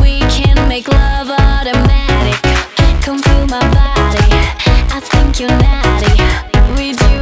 we can make love automatic. Come feel my body, I think you're naughty. We do